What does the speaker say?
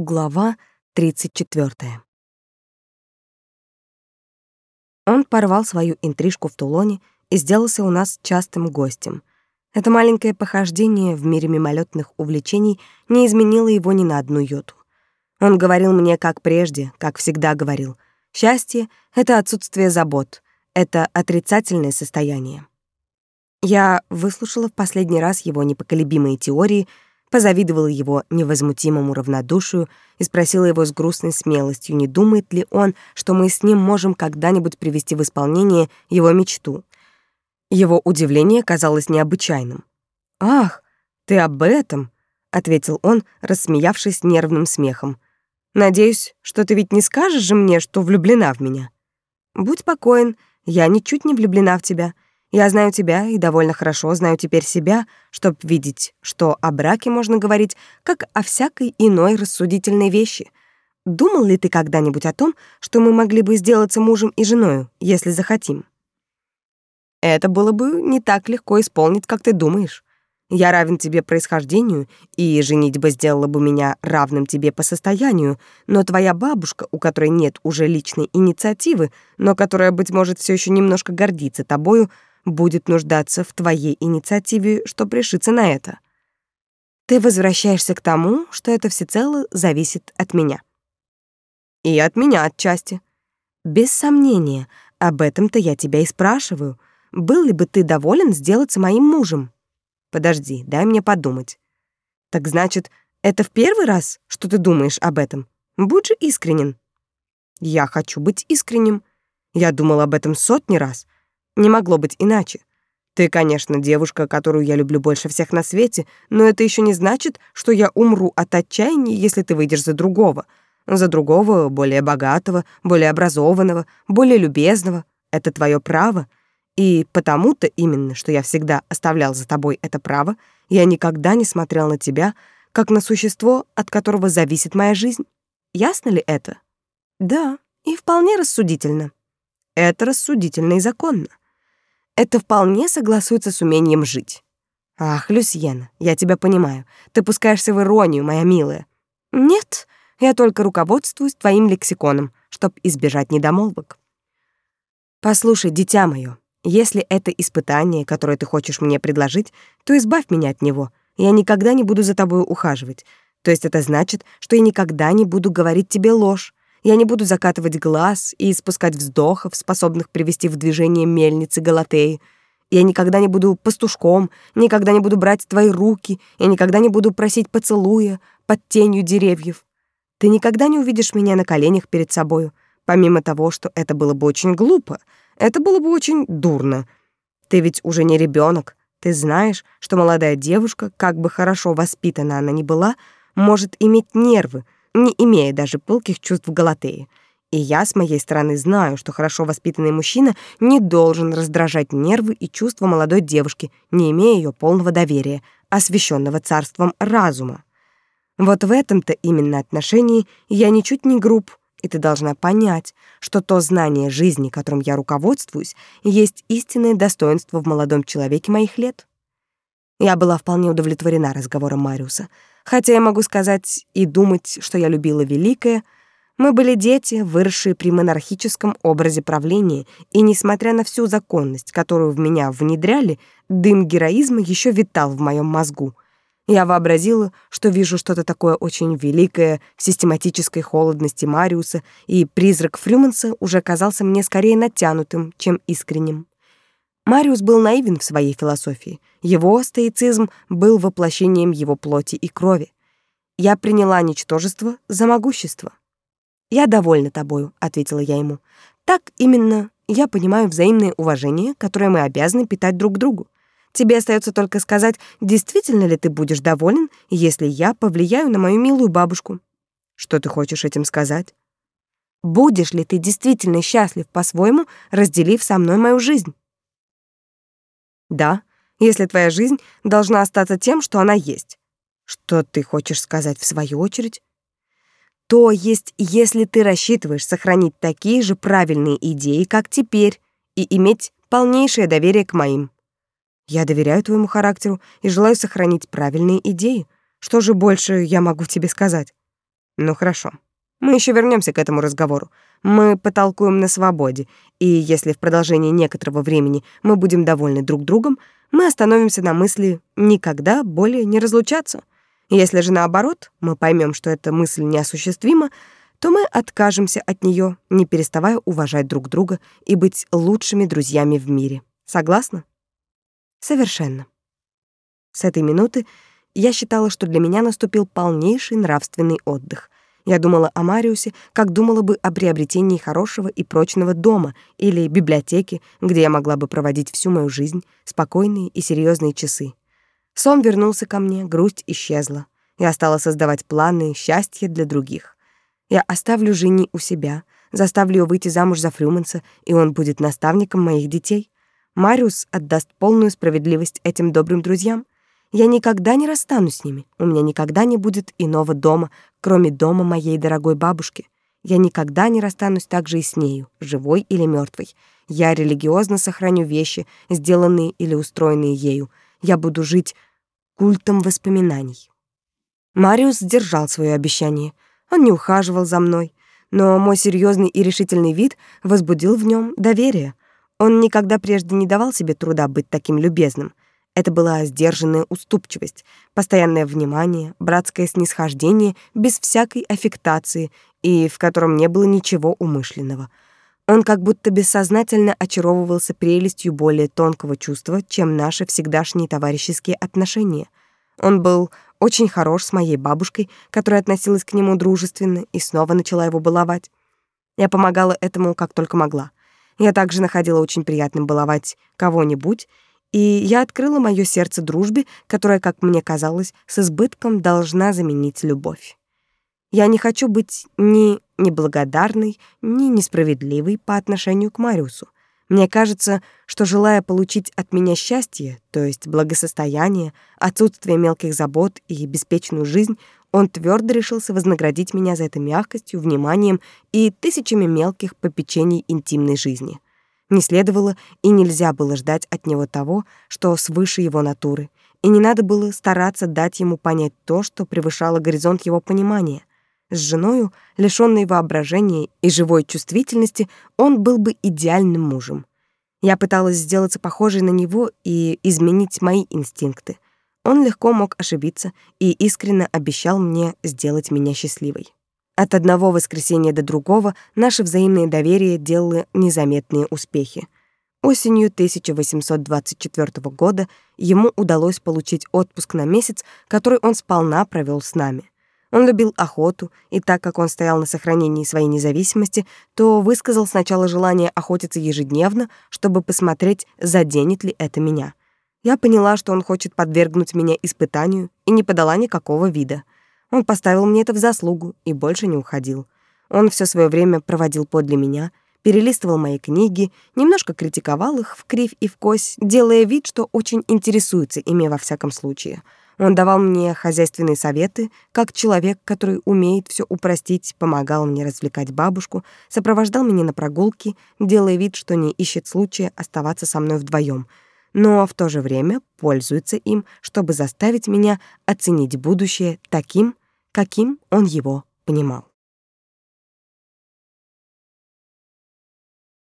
Глава 34. Он порвал свою интрижку в Тулоне и сделался у нас частым гостем. Это маленькое похождение в мире мимолетных увлечений не изменило его ни на одну йоту. Он говорил мне, как прежде, как всегда говорил. Счастье — это отсутствие забот, это отрицательное состояние. Я выслушала в последний раз его непоколебимые теории — позавидовала его невозмутимому равнодушию и спросила его с грустной смелостью, не думает ли он, что мы с ним можем когда-нибудь привести в исполнение его мечту. Его удивление казалось необычайным. «Ах, ты об этом?» — ответил он, рассмеявшись нервным смехом. «Надеюсь, что ты ведь не скажешь же мне, что влюблена в меня?» «Будь спокоен, я ничуть не влюблена в тебя». Я знаю тебя и довольно хорошо знаю теперь себя, чтобы видеть, что о браке можно говорить как о всякой иной рассудительной вещи. Думал ли ты когда-нибудь о том, что мы могли бы сделаться мужем и женой, если захотим? Это было бы не так легко исполнить, как ты думаешь. Я равен тебе происхождению, и женитьба сделала бы меня равным тебе по состоянию, но твоя бабушка, у которой нет уже личной инициативы, но которая, быть может, все еще немножко гордится тобою, будет нуждаться в твоей инициативе, чтобы решиться на это. Ты возвращаешься к тому, что это всецело зависит от меня. И от меня отчасти. Без сомнения, об этом-то я тебя и спрашиваю. Был ли бы ты доволен сделаться моим мужем? Подожди, дай мне подумать. Так значит, это в первый раз, что ты думаешь об этом? Будь же искренен. Я хочу быть искренним. Я думал об этом сотни раз — не могло быть иначе. Ты, конечно, девушка, которую я люблю больше всех на свете, но это еще не значит, что я умру от отчаяния, если ты выйдешь за другого. За другого, более богатого, более образованного, более любезного. Это твое право. И потому-то именно, что я всегда оставлял за тобой это право, я никогда не смотрел на тебя, как на существо, от которого зависит моя жизнь. Ясно ли это? Да, и вполне рассудительно. Это рассудительно и законно. Это вполне согласуется с умением жить. Ах, Люсьена, я тебя понимаю. Ты пускаешься в иронию, моя милая. Нет, я только руководствуюсь твоим лексиконом, чтобы избежать недомолвок. Послушай, дитя мое, если это испытание, которое ты хочешь мне предложить, то избавь меня от него. Я никогда не буду за тобой ухаживать. То есть это значит, что я никогда не буду говорить тебе ложь, я не буду закатывать глаз и испускать вздохов, способных привести в движение мельницы Галатеи. Я никогда не буду пастушком, никогда не буду брать твои руки, я никогда не буду просить поцелуя под тенью деревьев. Ты никогда не увидишь меня на коленях перед собою, помимо того, что это было бы очень глупо, это было бы очень дурно. Ты ведь уже не ребенок. Ты знаешь, что молодая девушка, как бы хорошо воспитана она ни была, может иметь нервы, не имея даже пылких чувств Галатеи. И я с моей стороны знаю, что хорошо воспитанный мужчина не должен раздражать нервы и чувства молодой девушки, не имея ее полного доверия, освященного царством разума. Вот в этом-то именно отношении я ничуть не груб, и ты должна понять, что то знание жизни, которым я руководствуюсь, есть истинное достоинство в молодом человеке моих лет. Я была вполне удовлетворена разговором Мариуса — Хотя я могу сказать и думать, что я любила великое, мы были дети, выросшие при монархическом образе правления, и, несмотря на всю законность, которую в меня внедряли, дым героизма еще витал в моем мозгу. Я вообразила, что вижу что-то такое очень великое в систематической холодности Мариуса, и призрак Фрюманса уже казался мне скорее натянутым, чем искренним. Мариус был наивен в своей философии. Его стоицизм был воплощением его плоти и крови. Я приняла ничтожество за могущество. «Я довольна тобою», — ответила я ему. «Так именно я понимаю взаимное уважение, которое мы обязаны питать друг другу. Тебе остается только сказать, действительно ли ты будешь доволен, если я повлияю на мою милую бабушку. Что ты хочешь этим сказать? Будешь ли ты действительно счастлив по-своему, разделив со мной мою жизнь? Да, если твоя жизнь должна остаться тем, что она есть. Что ты хочешь сказать в свою очередь? То есть, если ты рассчитываешь сохранить такие же правильные идеи, как теперь, и иметь полнейшее доверие к моим. Я доверяю твоему характеру и желаю сохранить правильные идеи. Что же больше я могу тебе сказать? Ну хорошо. Мы еще вернемся к этому разговору. Мы потолкуем на свободе, и если в продолжении некоторого времени мы будем довольны друг другом, мы остановимся на мысли никогда более не разлучаться. Если же наоборот, мы поймем, что эта мысль неосуществима, то мы откажемся от нее, не переставая уважать друг друга и быть лучшими друзьями в мире. Согласна? Совершенно. С этой минуты я считала, что для меня наступил полнейший нравственный отдых. Я думала о Мариусе, как думала бы о приобретении хорошего и прочного дома или библиотеки, где я могла бы проводить всю мою жизнь, спокойные и серьезные часы. Сон вернулся ко мне, грусть исчезла. Я стала создавать планы счастья для других. Я оставлю Жени у себя, заставлю ее выйти замуж за Фрюманса, и он будет наставником моих детей. Мариус отдаст полную справедливость этим добрым друзьям. Я никогда не расстанусь с ними. У меня никогда не будет иного дома, кроме дома моей дорогой бабушки. Я никогда не расстанусь также и с нею, живой или мертвой. Я религиозно сохраню вещи, сделанные или устроенные ею. Я буду жить культом воспоминаний. Мариус сдержал свое обещание — он не ухаживал за мной, но мой серьезный и решительный вид возбудил в нем доверие. Он никогда прежде не давал себе труда быть таким любезным. Это была сдержанная уступчивость, постоянное внимание, братское снисхождение без всякой аффектации и в котором не было ничего умышленного. Он как будто бессознательно очаровывался прелестью более тонкого чувства, чем наши всегдашние товарищеские отношения. Он был очень хорош с моей бабушкой, которая относилась к нему дружественно и снова начала его баловать. Я помогала этому как только могла. Я также находила очень приятным баловать кого-нибудь, и я открыла моё сердце дружбе, которая, как мне казалось, с избытком должна заменить любовь. Я не хочу быть ни неблагодарной, ни несправедливой по отношению к Мариусу. Мне кажется, что желая получить от меня счастье, то есть благосостояние, отсутствие мелких забот и беспечную жизнь, он твердо решился вознаградить меня за это мягкостью, вниманием и тысячами мелких попечений интимной жизни. Не следовало и нельзя было ждать от него того, что свыше его натуры, и не надо было стараться дать ему понять то, что превышало горизонт его понимания. С женою, лишённой воображения и живой чувствительности, он был бы идеальным мужем. Я пыталась сделаться похожей на него и изменить мои инстинкты. Он легко мог ошибиться и искренне обещал мне сделать меня счастливой. От одного воскресенья до другого наше взаимное доверие делало незаметные успехи. Осенью 1824 года ему удалось получить отпуск на месяц, который он сполна провёл с нами. Он любил охоту, и так как он стоял на сохранении своей независимости, то высказал сначала желание охотиться ежедневно, чтобы посмотреть, заденет ли это меня. Я поняла, что он хочет подвергнуть меня испытанию, и не подала никакого вида. Он поставил мне это в заслугу и больше не уходил. Он все свое время проводил подле меня, перелистывал мои книги, немножко критиковал их в кривь и в кось, делая вид, что очень интересуется ими во всяком случае — он давал мне хозяйственные советы, как человек, который умеет все упростить, помогал мне развлекать бабушку, сопровождал меня на прогулки, делая вид, что не ищет случая оставаться со мной вдвоем, но в то же время пользуется им, чтобы заставить меня оценить будущее таким, каким он его понимал.